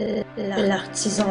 Euh, l'artisan.